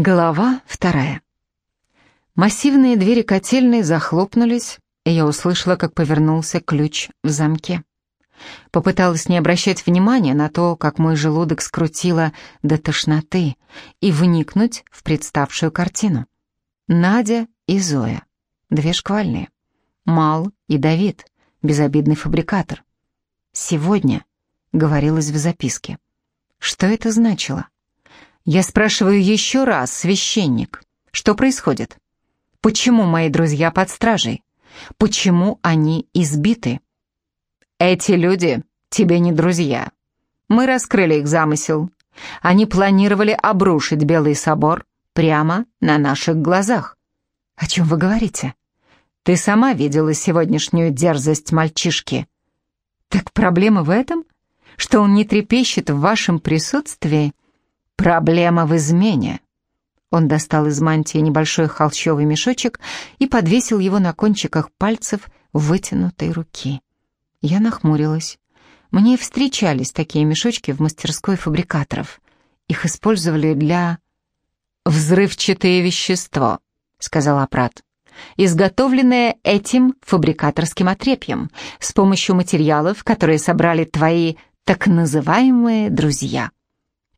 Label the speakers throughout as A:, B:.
A: Глава вторая. Массивные двери котельной захлопнулись, и я услышала, как повернулся ключ в замке. Попыталась не обращать внимания на то, как мой желудок скрутило до тошноты, и вникнуть в представшую картину. Надя и Зоя. Две шквальные. Мал и Давид, безобидный фабрикатор. «Сегодня», — говорилось в записке. Что это значило? Я спрашиваю еще раз, священник, что происходит? Почему мои друзья под стражей? Почему они избиты? Эти люди тебе не друзья. Мы раскрыли их замысел. Они планировали обрушить Белый собор прямо на наших глазах. О чем вы говорите? Ты сама видела сегодняшнюю дерзость мальчишки. Так проблема в этом, что он не трепещет в вашем присутствии? Проблема в измене. Он достал из мантии небольшой холщовый мешочек и подвесил его на кончиках пальцев вытянутой руки. Я нахмурилась. Мне встречались такие мешочки в мастерской фабрикаторов. Их использовали для... «Взрывчатое вещество», — сказал Апрат, изготовленное этим фабрикаторским отрепьем с помощью материалов, которые собрали твои так называемые друзья.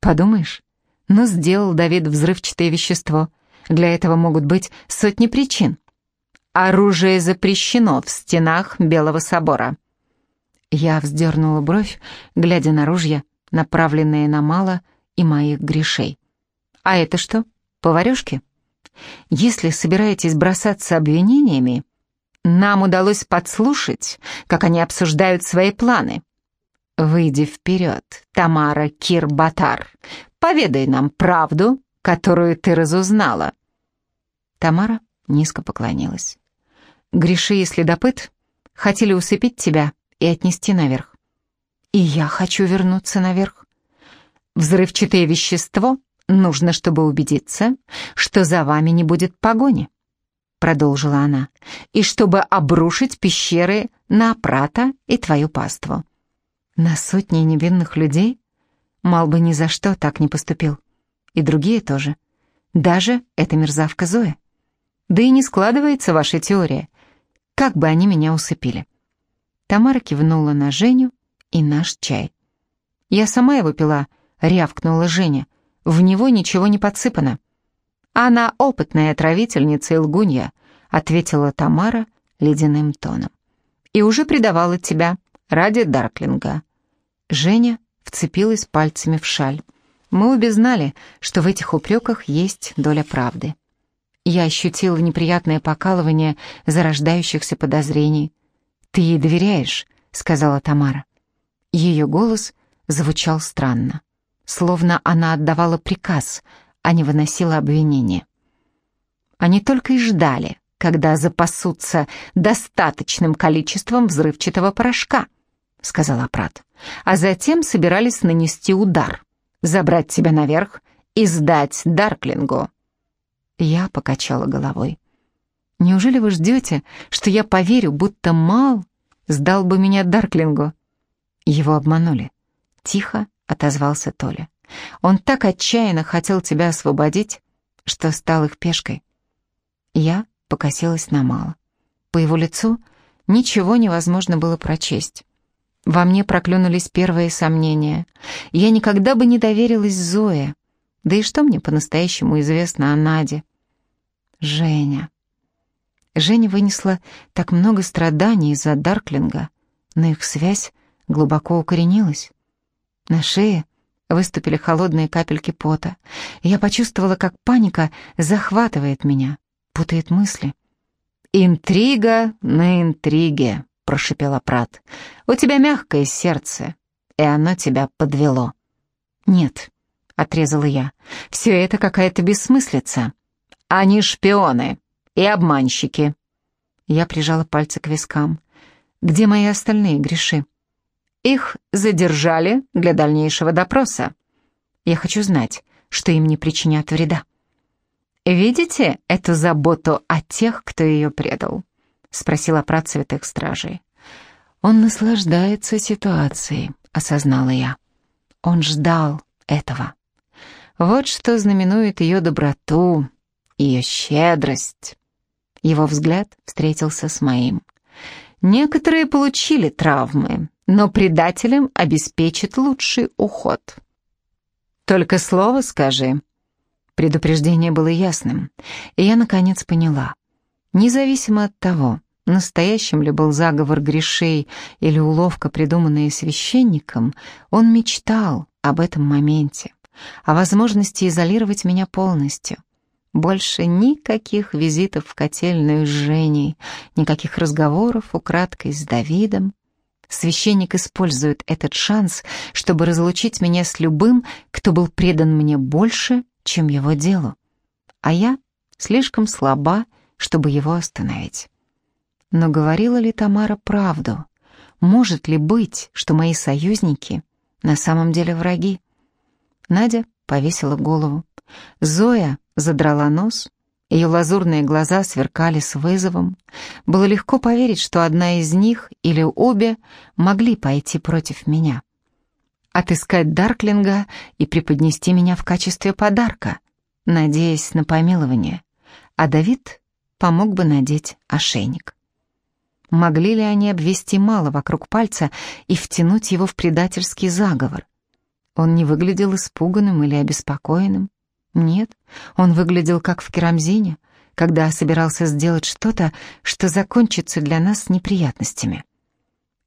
A: Подумаешь, но сделал Давид взрывчатое вещество. Для этого могут быть сотни причин. Оружие запрещено в стенах Белого собора. Я вздернула бровь, глядя на ружья, направленные на мало и моих грешей. А это что, поварёшки? Если собираетесь бросаться обвинениями, нам удалось подслушать, как они обсуждают свои планы. Выйди вперед, Тамара Кирбатар. Поведай нам правду, которую ты разузнала. Тамара низко поклонилась. Гриши и следопыт хотели усыпить тебя и отнести наверх. И я хочу вернуться наверх. Взрывчатое вещество нужно, чтобы убедиться, что за вами не будет погони, продолжила она, и чтобы обрушить пещеры на Прата и твою паству. На сотни невинных людей? Мал бы ни за что так не поступил. И другие тоже. Даже эта мерзавка Зоя. Да и не складывается ваша теория. Как бы они меня усыпили? Тамара кивнула на Женю и наш чай. Я сама его пила, рявкнула Женя. В него ничего не подсыпано. Она опытная отравительница и лгунья, ответила Тамара ледяным тоном. И уже предавала тебя ради Дарклинга. Женя вцепилась пальцами в шаль. Мы обе знали, что в этих упреках есть доля правды. Я ощутила неприятное покалывание зарождающихся подозрений. «Ты ей доверяешь?» — сказала Тамара. Ее голос звучал странно, словно она отдавала приказ, а не выносила обвинения. Они только и ждали, когда запасутся достаточным количеством взрывчатого порошка, сказала Прат а затем собирались нанести удар, забрать тебя наверх и сдать Дарклингу. Я покачала головой. Неужели вы ждете, что я поверю, будто Мал сдал бы меня Дарклингу? Его обманули. Тихо отозвался Толя. Он так отчаянно хотел тебя освободить, что стал их пешкой. Я покосилась на Мала. По его лицу ничего невозможно было прочесть. Во мне проклюнулись первые сомнения. Я никогда бы не доверилась Зое. Да и что мне по-настоящему известно о Наде? Женя. Женя вынесла так много страданий из-за Дарклинга, но их связь глубоко укоренилась. На шее выступили холодные капельки пота. Я почувствовала, как паника захватывает меня, путает мысли. «Интрига на интриге», прошипела Прат. «У тебя мягкое сердце, и оно тебя подвело». «Нет», — отрезала я, — «все это какая-то бессмыслица. Они шпионы и обманщики». Я прижала пальцы к вискам. «Где мои остальные греши?» «Их задержали для дальнейшего допроса. Я хочу знать, что им не причинят вреда». «Видите эту заботу о тех, кто ее предал?» — спросила про святых стражей. «Он наслаждается ситуацией», — осознала я. «Он ждал этого». Вот что знаменует ее доброту, ее щедрость. Его взгляд встретился с моим. Некоторые получили травмы, но предателям обеспечит лучший уход. Только слово скажи. Предупреждение было ясным, и я наконец поняла. Независимо от того, настоящим ли был заговор грешей или уловка, придуманная священником, он мечтал об этом моменте, о возможности изолировать меня полностью — больше никаких визитов в котельную с Женей, никаких разговоров украдкой с Давидом. Священник использует этот шанс, чтобы разлучить меня с любым, кто был предан мне больше, чем его делу. А я слишком слаба, чтобы его остановить. Но говорила ли Тамара правду? Может ли быть, что мои союзники на самом деле враги? Надя повесила голову. Зоя задрала нос, ее лазурные глаза сверкали с вызовом. Было легко поверить, что одна из них или обе могли пойти против меня. Отыскать Дарклинга и преподнести меня в качестве подарка, надеясь на помилование. А Давид помог бы надеть ошейник. Могли ли они обвести мало вокруг пальца и втянуть его в предательский заговор? Он не выглядел испуганным или обеспокоенным. Нет, он выглядел как в керамзине, когда собирался сделать что-то, что закончится для нас неприятностями.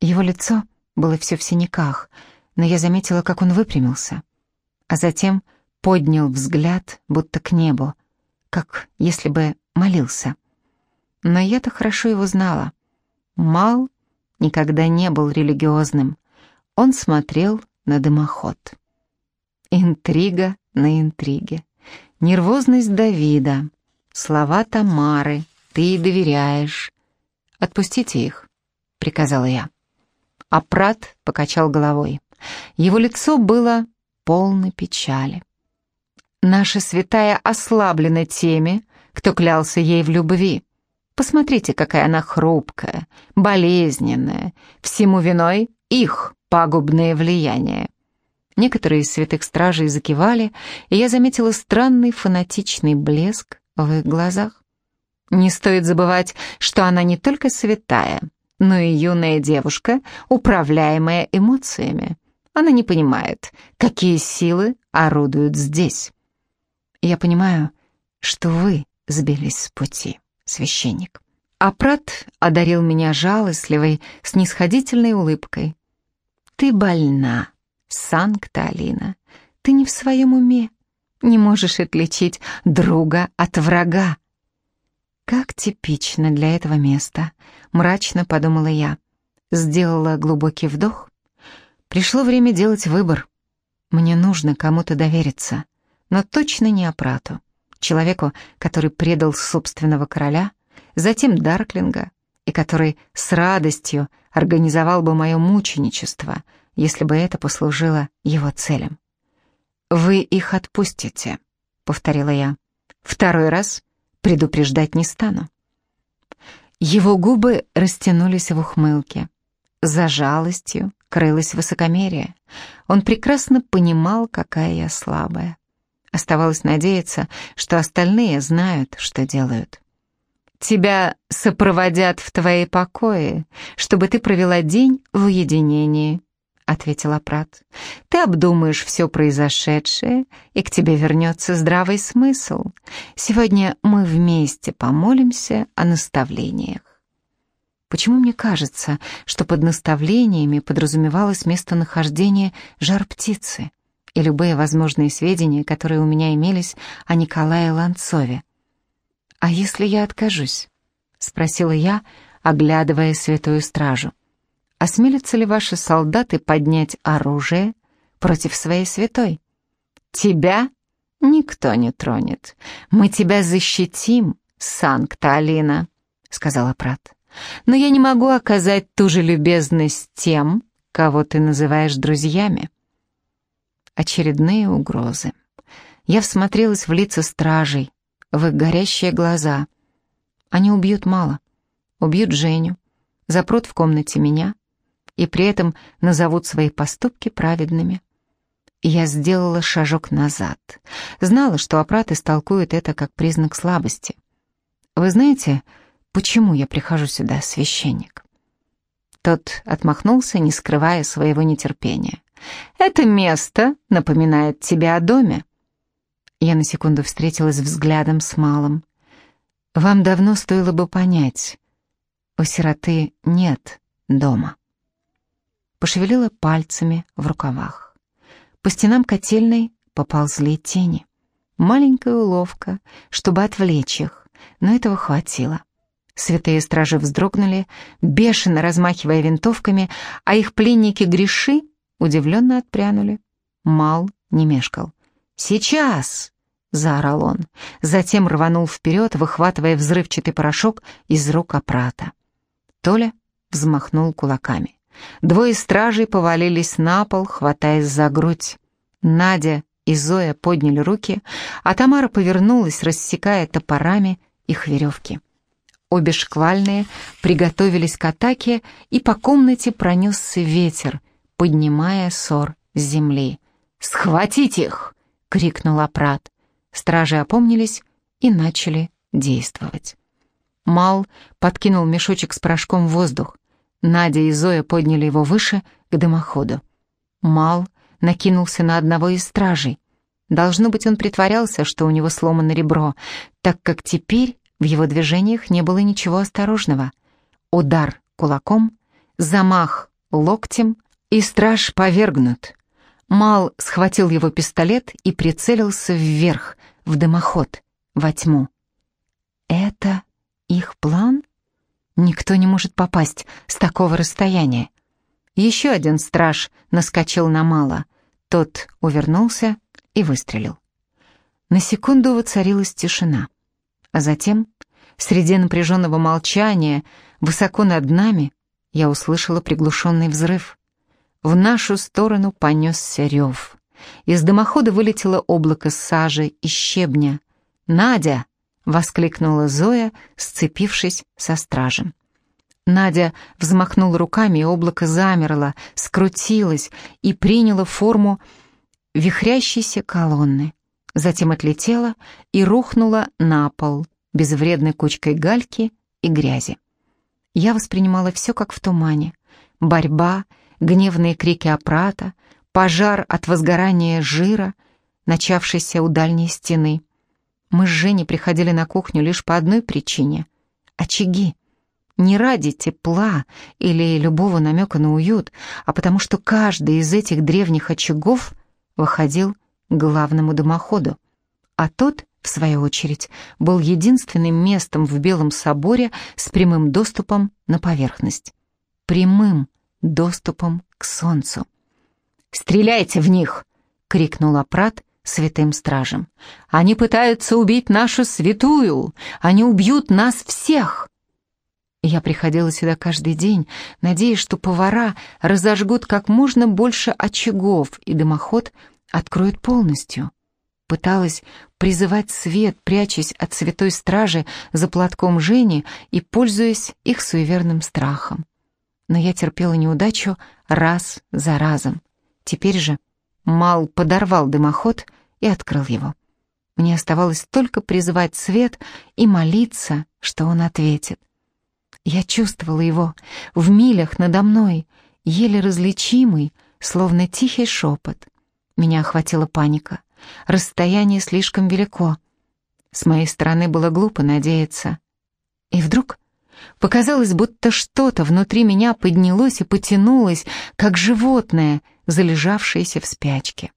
A: Его лицо было все в синяках, но я заметила, как он выпрямился, а затем поднял взгляд, будто к небу, как если бы молился. Но я-то хорошо его знала. Мал никогда не был религиозным. Он смотрел на дымоход. Интрига на интриге. Нервозность Давида, слова Тамары, ты ей доверяешь. Отпустите их, приказала я. А Прат покачал головой. Его лицо было полно печали. Наша святая ослаблена теми, кто клялся ей в любви. Посмотрите, какая она хрупкая, болезненная. Всему виной их пагубное влияние. Некоторые из святых стражей закивали, и я заметила странный фанатичный блеск в их глазах. Не стоит забывать, что она не только святая, но и юная девушка, управляемая эмоциями. Она не понимает, какие силы орудуют здесь. Я понимаю, что вы сбились с пути, священник. Апрат одарил меня жалостливой, снисходительной улыбкой. «Ты больна», Санкта-Алина, ты не в своем уме, не можешь отличить друга от врага. Как типично для этого места, мрачно подумала я. Сделала глубокий вдох. Пришло время делать выбор. Мне нужно кому-то довериться, но точно не Апрату, человеку, который предал собственного короля, затем Дарклинга, и который с радостью организовал бы мое мученичество — если бы это послужило его целям. «Вы их отпустите», — повторила я. «Второй раз предупреждать не стану». Его губы растянулись в ухмылке. За жалостью крылось высокомерие. Он прекрасно понимал, какая я слабая. Оставалось надеяться, что остальные знают, что делают. «Тебя сопроводят в твои покои, чтобы ты провела день в уединении», — ответила Прат. «Ты обдумаешь все произошедшее, и к тебе вернется здравый смысл. Сегодня мы вместе помолимся о наставлениях». Почему мне кажется, что под наставлениями подразумевалось местонахождение жар-птицы и любые возможные сведения, которые у меня имелись о Николае Ланцове? «А если я откажусь?» — спросила я, оглядывая святую стражу. Осмелятся ли ваши солдаты поднять оружие против своей святой? Тебя никто не тронет. Мы тебя защитим, Санкта-Алина, сказала Прат. Но я не могу оказать ту же любезность тем, кого ты называешь друзьями. Очередные угрозы. Я всмотрелась в лица стражей, в их горящие глаза. Они убьют мало. Убьют Женю, запрут в комнате меня, и при этом назовут свои поступки праведными. Я сделала шажок назад. Знала, что Апрат истолкует это как признак слабости. «Вы знаете, почему я прихожу сюда, священник?» Тот отмахнулся, не скрывая своего нетерпения. «Это место напоминает тебе о доме». Я на секунду встретилась взглядом с Малым. «Вам давно стоило бы понять, у сироты нет дома». Пошевелила пальцами в рукавах. По стенам котельной поползли тени. Маленькая уловка, чтобы отвлечь их, но этого хватило. Святые стражи вздрогнули, бешено размахивая винтовками, а их пленники-греши удивленно отпрянули. Мал не мешкал. «Сейчас!» — заорал он. Затем рванул вперед, выхватывая взрывчатый порошок из рук опрата. Толя взмахнул кулаками. Двое стражей повалились на пол, хватаясь за грудь. Надя и Зоя подняли руки, а Тамара повернулась, рассекая топорами их веревки. Обе шквальные приготовились к атаке, и по комнате пронесся ветер, поднимая ссор с земли. «Схватить их!» — крикнул Апрат. Стражи опомнились и начали действовать. Мал подкинул мешочек с порошком в воздух. Надя и Зоя подняли его выше, к дымоходу. Мал накинулся на одного из стражей. Должно быть, он притворялся, что у него сломано ребро, так как теперь в его движениях не было ничего осторожного. Удар кулаком, замах локтем, и страж повергнут. Мал схватил его пистолет и прицелился вверх, в дымоход, во тьму. Это их план? Никто не может попасть с такого расстояния. Еще один страж наскочил на Мала. Тот увернулся и выстрелил. На секунду воцарилась тишина. А затем, среди напряженного молчания, высоко над нами, я услышала приглушенный взрыв. В нашу сторону понесся рев. Из дымохода вылетело облако сажи и щебня. «Надя!» — воскликнула Зоя, сцепившись со стражем. Надя взмахнула руками, и облако замерло, скрутилось и приняло форму вихрящейся колонны затем отлетела и рухнула на пол, безвредной кучкой гальки и грязи. Я воспринимала все как в тумане. Борьба, гневные крики опрата, пожар от возгорания жира, начавшийся у дальней стены. Мы с Женей приходили на кухню лишь по одной причине — очаги. Не ради тепла или любого намека на уют, а потому что каждый из этих древних очагов выходил главному дымоходу, а тот, в свою очередь, был единственным местом в Белом соборе с прямым доступом на поверхность. Прямым доступом к солнцу. «Стреляйте в них!» — крикнул Апрат святым стражем. «Они пытаются убить нашу святую! Они убьют нас всех!» Я приходила сюда каждый день, надеясь, что повара разожгут как можно больше очагов, и дымоход — откроют полностью. Пыталась призывать свет, прячась от святой стражи за платком Жени и пользуясь их суеверным страхом. Но я терпела неудачу раз за разом. Теперь же Мал подорвал дымоход и открыл его. Мне оставалось только призывать свет и молиться, что он ответит. Я чувствовала его в милях надо мной, еле различимый, словно тихий шепот. Меня охватила паника. Расстояние слишком велико. С моей стороны было глупо надеяться. И вдруг показалось, будто что-то внутри меня поднялось и потянулось, как животное, залежавшееся в спячке.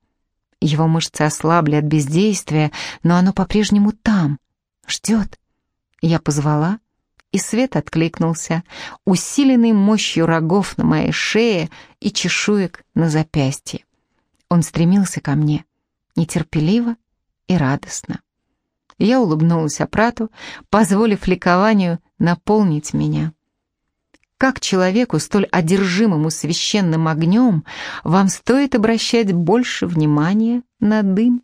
A: Его мышцы ослабли от бездействия, но оно по-прежнему там, ждет. Я позвала, и свет откликнулся, усиленный мощью рогов на моей шее и чешуек на запястье. Он стремился ко мне, нетерпеливо и радостно. Я улыбнулась Апрату, позволив ликованию наполнить меня. Как человеку, столь одержимому священным огнем, вам стоит обращать больше внимания на дым?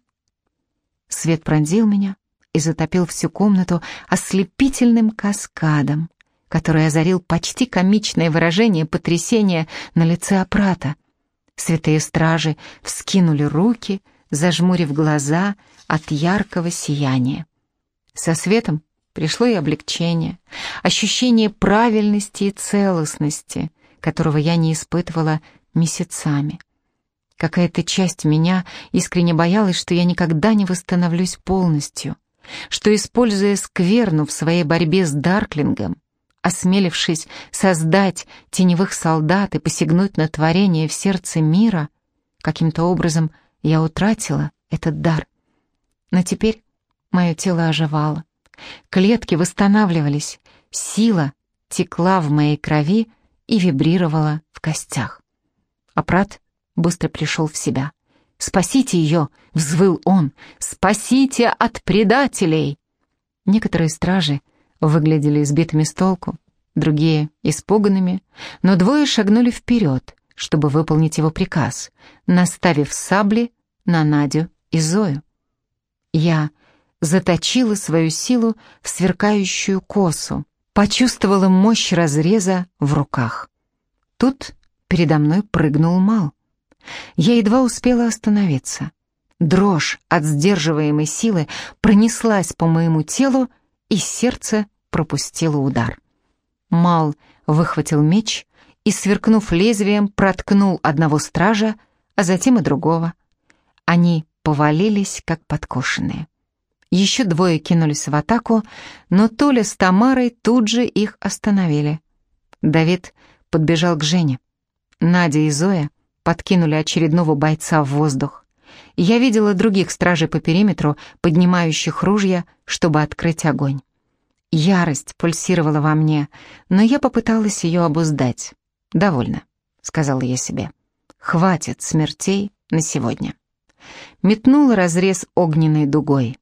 A: Свет пронзил меня и затопил всю комнату ослепительным каскадом, который озарил почти комичное выражение потрясения на лице Апрата. Святые стражи вскинули руки, зажмурив глаза от яркого сияния. Со светом пришло и облегчение, ощущение правильности и целостности, которого я не испытывала месяцами. Какая-то часть меня искренне боялась, что я никогда не восстановлюсь полностью, что, используя скверну в своей борьбе с Дарклингом, осмелившись создать теневых солдат и посягнуть на творение в сердце мира, каким-то образом я утратила этот дар. Но теперь мое тело оживало, клетки восстанавливались, сила текла в моей крови и вибрировала в костях. Апрат быстро пришел в себя. «Спасите ее!» — взвыл он. «Спасите от предателей!» Некоторые стражи выглядели избитыми с толку, другие — испуганными, но двое шагнули вперед, чтобы выполнить его приказ, наставив сабли на Надю и Зою. Я заточила свою силу в сверкающую косу, почувствовала мощь разреза в руках. Тут передо мной прыгнул Мал. Я едва успела остановиться. Дрожь от сдерживаемой силы пронеслась по моему телу, и сердце пропустило удар. Мал выхватил меч и, сверкнув лезвием, проткнул одного стража, а затем и другого. Они повалились, как подкошенные. Еще двое кинулись в атаку, но Толя с Тамарой тут же их остановили. Давид подбежал к Жене. Надя и Зоя подкинули очередного бойца в воздух. Я видела других стражей по периметру, поднимающих ружья, чтобы открыть огонь. Ярость пульсировала во мне, но я попыталась ее обуздать. «Довольно», — сказала я себе. «Хватит смертей на сегодня». Метнула разрез огненной дугой.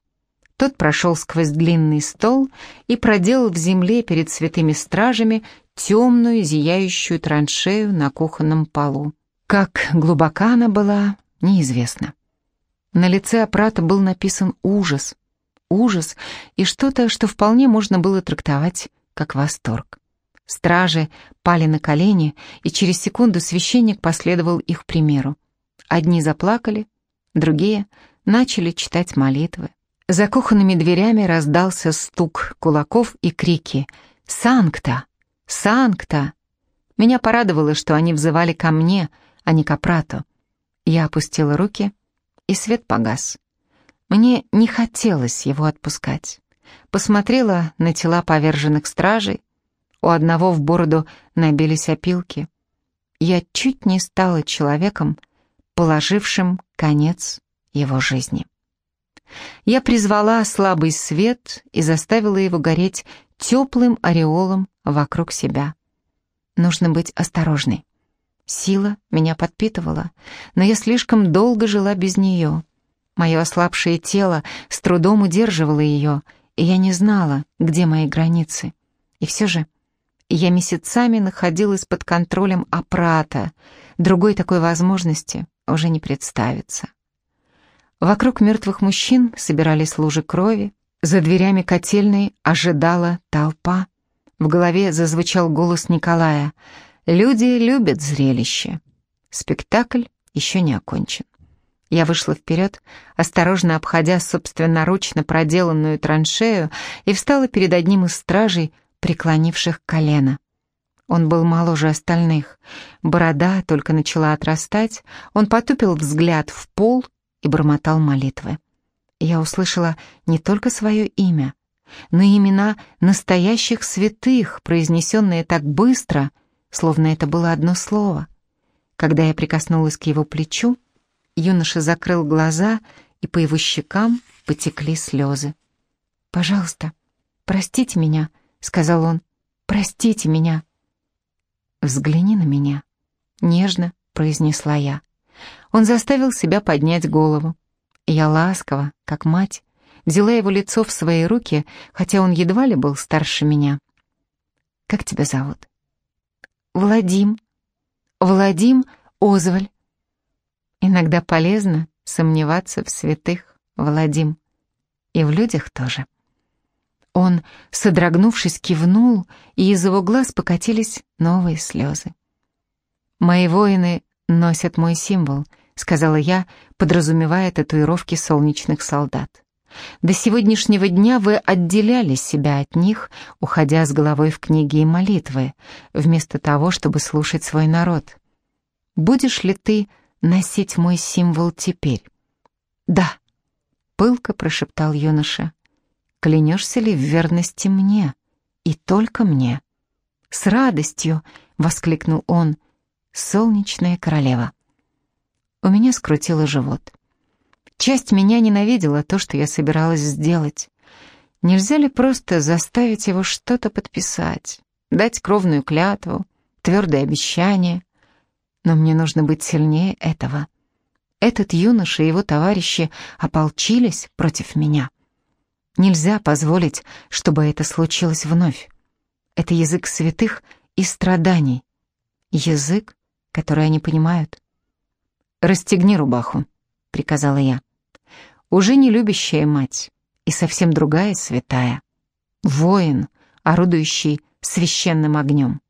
A: Тот прошел сквозь длинный стол и проделал в земле перед святыми стражами темную зияющую траншею на кухонном полу. Как глубока она была, неизвестно. На лице опрата был написан ужас, ужас и что-то, что вполне можно было трактовать как восторг. Стражи пали на колени, и через секунду священник последовал их примеру. Одни заплакали, другие начали читать молитвы. За кухонными дверями раздался стук кулаков и крики «Санкта! Санкта!». Меня порадовало, что они взывали ко мне, а не к апрату. Я опустила руки, и свет погас. Мне не хотелось его отпускать. Посмотрела на тела поверженных стражей. У одного в бороду набились опилки. Я чуть не стала человеком, положившим конец его жизни. Я призвала слабый свет и заставила его гореть теплым ореолом вокруг себя. Нужно быть осторожной. Сила меня подпитывала, но я слишком долго жила без нее. Мое ослабшее тело с трудом удерживало ее, и я не знала, где мои границы. И все же я месяцами находилась под контролем аппарата. Другой такой возможности уже не представится. Вокруг мертвых мужчин собирались лужи крови, за дверями котельной ожидала толпа. В голове зазвучал голос Николая. «Люди любят зрелище». Спектакль еще не окончен. Я вышла вперед, осторожно обходя собственноручно проделанную траншею, и встала перед одним из стражей, преклонивших колено. Он был моложе остальных. Борода только начала отрастать, он потупил взгляд в пол и бормотал молитвы. Я услышала не только свое имя, но и имена настоящих святых, произнесенные так быстро, словно это было одно слово. Когда я прикоснулась к его плечу, Юноша закрыл глаза, и по его щекам потекли слезы. «Пожалуйста, простите меня», — сказал он. «Простите меня». «Взгляни на меня», — нежно произнесла я. Он заставил себя поднять голову. Я ласково, как мать, взяла его лицо в свои руки, хотя он едва ли был старше меня. «Как тебя зовут?» «Владим». «Владим Озваль», Иногда полезно сомневаться в святых, Владим, и в людях тоже. Он, содрогнувшись, кивнул, и из его глаз покатились новые слезы. Мои воины носят мой символ», — сказала я, подразумевая татуировки солнечных солдат. «До сегодняшнего дня вы отделяли себя от них, уходя с головой в книги и молитвы, вместо того, чтобы слушать свой народ. Будешь ли ты носить мой символ теперь?» «Да», — пылко прошептал юноша. «Клянешься ли в верности мне? И только мне?» «С радостью!» — воскликнул он. «Солнечная королева». У меня скрутило живот. Часть меня ненавидела то, что я собиралась сделать. Нельзя ли просто заставить его что-то подписать, дать кровную клятву, твердое обещание? Но мне нужно быть сильнее этого. Этот юноша и его товарищи ополчились против меня. Нельзя позволить, чтобы это случилось вновь. Это язык святых и страданий. Язык, который они понимают. «Расстегни рубаху», — приказала я. Уже не любящая мать и совсем другая святая. Воин, орудующий священным огнем.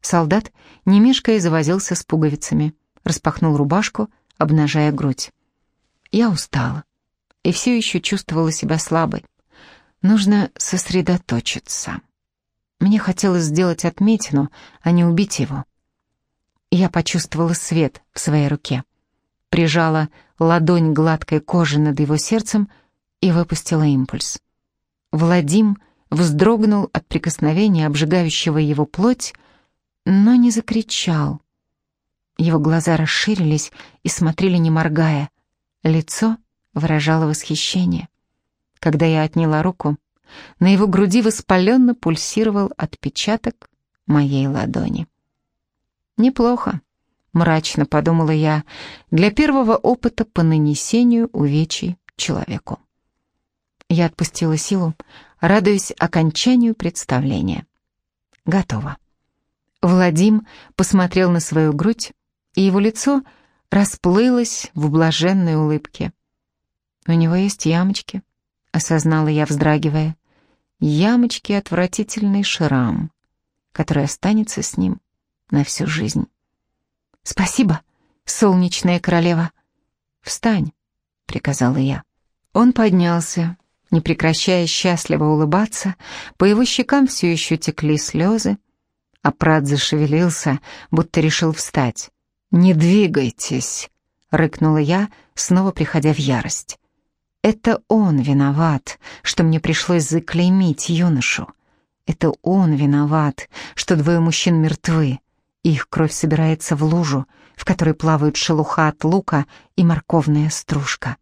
A: Солдат, не мешкая, завозился с пуговицами, распахнул рубашку, обнажая грудь. Я устала и все еще чувствовала себя слабой. Нужно сосредоточиться. Мне хотелось сделать отметину, а не убить его. Я почувствовала свет в своей руке прижала ладонь гладкой кожи над его сердцем и выпустила импульс. Владим вздрогнул от прикосновения, обжигающего его плоть, но не закричал. Его глаза расширились и смотрели не моргая. Лицо выражало восхищение. Когда я отняла руку, на его груди воспаленно пульсировал отпечаток моей ладони. Неплохо. Мрачно подумала я, для первого опыта по нанесению увечий человеку. Я отпустила силу, радуясь окончанию представления. Готово. Владим посмотрел на свою грудь, и его лицо расплылось в блаженной улыбке. «У него есть ямочки», — осознала я, вздрагивая. «Ямочки — отвратительный шрам, который останется с ним на всю жизнь». «Спасибо, солнечная королева». «Встань», — приказала я. Он поднялся, не прекращая счастливо улыбаться, по его щекам все еще текли слезы, а Прат зашевелился, будто решил встать. «Не двигайтесь», — рыкнула я, снова приходя в ярость. «Это он виноват, что мне пришлось заклеймить юношу. Это он виноват, что двое мужчин мертвы, их кровь собирается в лужу, в которой плавают шелуха от лука и морковная стружка.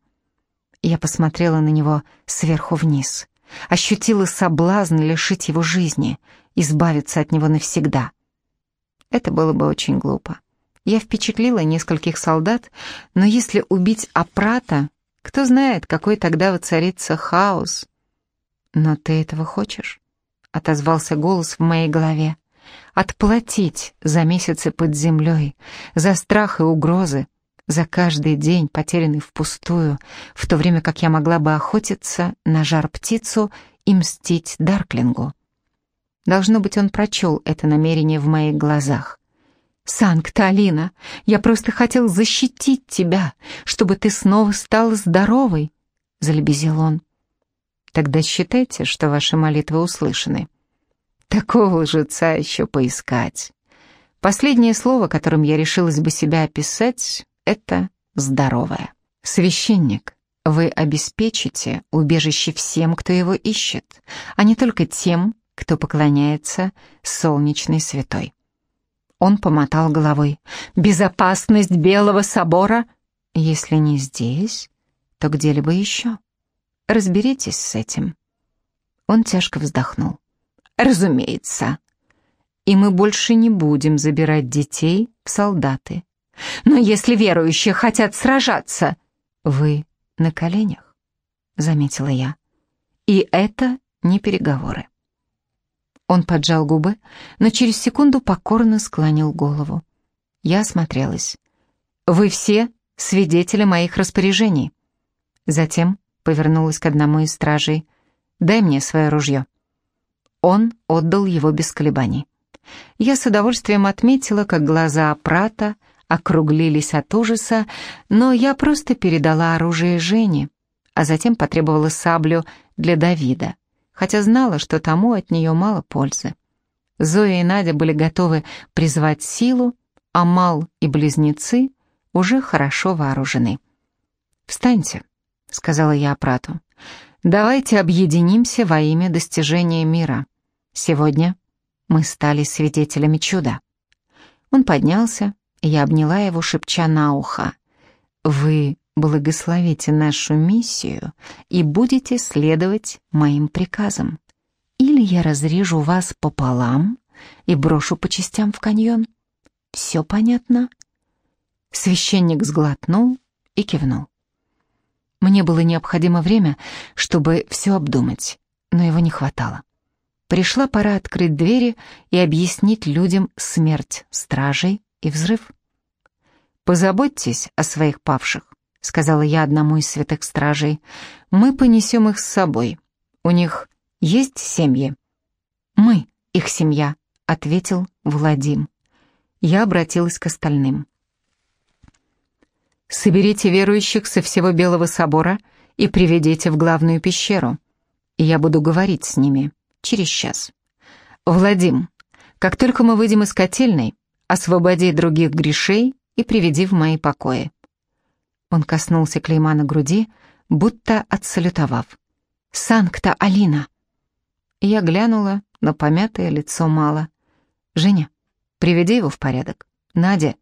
A: Я посмотрела на него сверху вниз, ощутила соблазн лишить его жизни, избавиться от него навсегда. Это было бы очень глупо. Я впечатлила нескольких солдат, но если убить Апрата, кто знает, какой тогда воцарится хаос. «Но ты этого хочешь?» — отозвался голос в моей голове отплатить за месяцы под землей, за страх и угрозы, за каждый день, потерянный впустую, в то время как я могла бы охотиться на жар-птицу и мстить Дарклингу. Должно быть, он прочел это намерение в моих глазах. «Санкт-Алина, я просто хотел защитить тебя, чтобы ты снова стала здоровой», — залебезил он. «Тогда считайте, что ваши молитвы услышаны». Такого лжеца еще поискать. Последнее слово, которым я решилась бы себя описать, это «здоровое». Священник, вы обеспечите убежище всем, кто его ищет, а не только тем, кто поклоняется солнечной святой. Он помотал головой. «Безопасность Белого собора? Если не здесь, то где-либо еще. Разберитесь с этим». Он тяжко вздохнул. Разумеется. И мы больше не будем забирать детей в солдаты. Но если верующие хотят сражаться, вы на коленях, заметила я. И это не переговоры. Он поджал губы, но через секунду покорно склонил голову. Я осмотрелась. «Вы все свидетели моих распоряжений». Затем повернулась к одному из стражей. «Дай мне свое ружье». Он отдал его без колебаний. Я с удовольствием отметила, как глаза Прата округлились от ужаса, но я просто передала оружие Жене, а затем потребовала саблю для Давида, хотя знала, что тому от нее мало пользы. Зоя и Надя были готовы призвать силу, а Мал и близнецы уже хорошо вооружены. «Встаньте», — сказала я Апрату. «Давайте объединимся во имя достижения мира. Сегодня мы стали свидетелями чуда». Он поднялся, и я обняла его, шепча на ухо. «Вы благословите нашу миссию и будете следовать моим приказам. Или я разрежу вас пополам и брошу по частям в каньон. Все понятно?» Священник сглотнул и кивнул. Мне было необходимо время, чтобы все обдумать, но его не хватало. Пришла пора открыть двери и объяснить людям смерть стражей и взрыв. «Позаботьтесь о своих павших», — сказала я одному из святых стражей. «Мы понесем их с собой. У них есть семьи?» «Мы их семья», — ответил Владим. Я обратилась к остальным. Соберите верующих со всего Белого собора и приведите в главную пещеру. И я буду говорить с ними через час. Владим, как только мы выйдем из котельной, освободи других грешей и приведи в мои покои». Он коснулся клейма на груди, будто отсалютовав. «Санкта Алина!» Я глянула на помятое лицо Мала. «Женя, приведи его в порядок. Надя,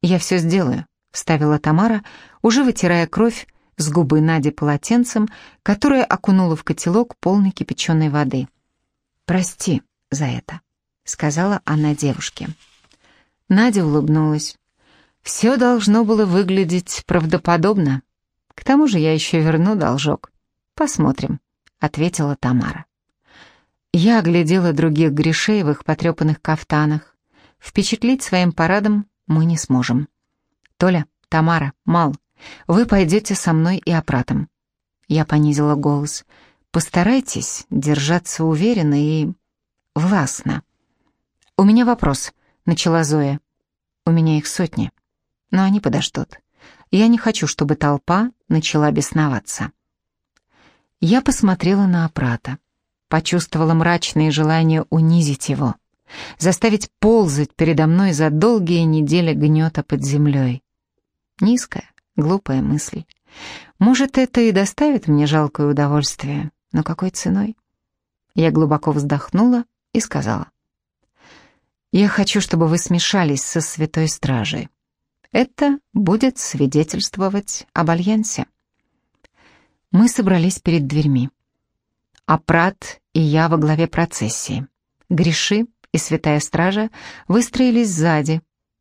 A: я все сделаю вставила Тамара, уже вытирая кровь с губы Нади полотенцем, которое окунула в котелок полный кипяченой воды. «Прости за это», — сказала она девушке. Надя улыбнулась. «Все должно было выглядеть правдоподобно. К тому же я еще верну должок. Посмотрим», — ответила Тамара. Я оглядела других грешей в их потрепанных кафтанах. Впечатлить своим парадом мы не сможем. «Толя, Тамара, Мал, вы пойдете со мной и опратом». Я понизила голос. «Постарайтесь держаться уверенно и властно». «У меня вопрос», — начала Зоя. «У меня их сотни, но они подождут. Я не хочу, чтобы толпа начала бесноваться». Я посмотрела на опрата, почувствовала мрачное желание унизить его, заставить ползать передо мной за долгие недели гнета под землей. Низкая, глупая мысль. Может, это и доставит мне жалкое удовольствие, но какой ценой? Я глубоко вздохнула и сказала. «Я хочу, чтобы вы смешались со святой стражей. Это будет свидетельствовать об альянсе». Мы собрались перед дверьми. Апрат и я во главе процессии. Гриши и святая стража выстроились сзади.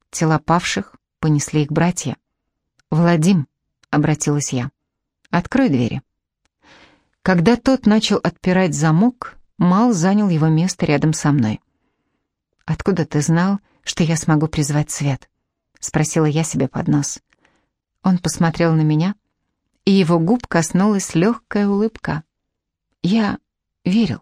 A: Тела павших понесли их братья. «Владим», — обратилась я, — «открой двери». Когда тот начал отпирать замок, Мал занял его место рядом со мной. «Откуда ты знал, что я смогу призвать свет?» — спросила я себе под нос. Он посмотрел на меня, и его губ коснулась легкая улыбка. «Я верил».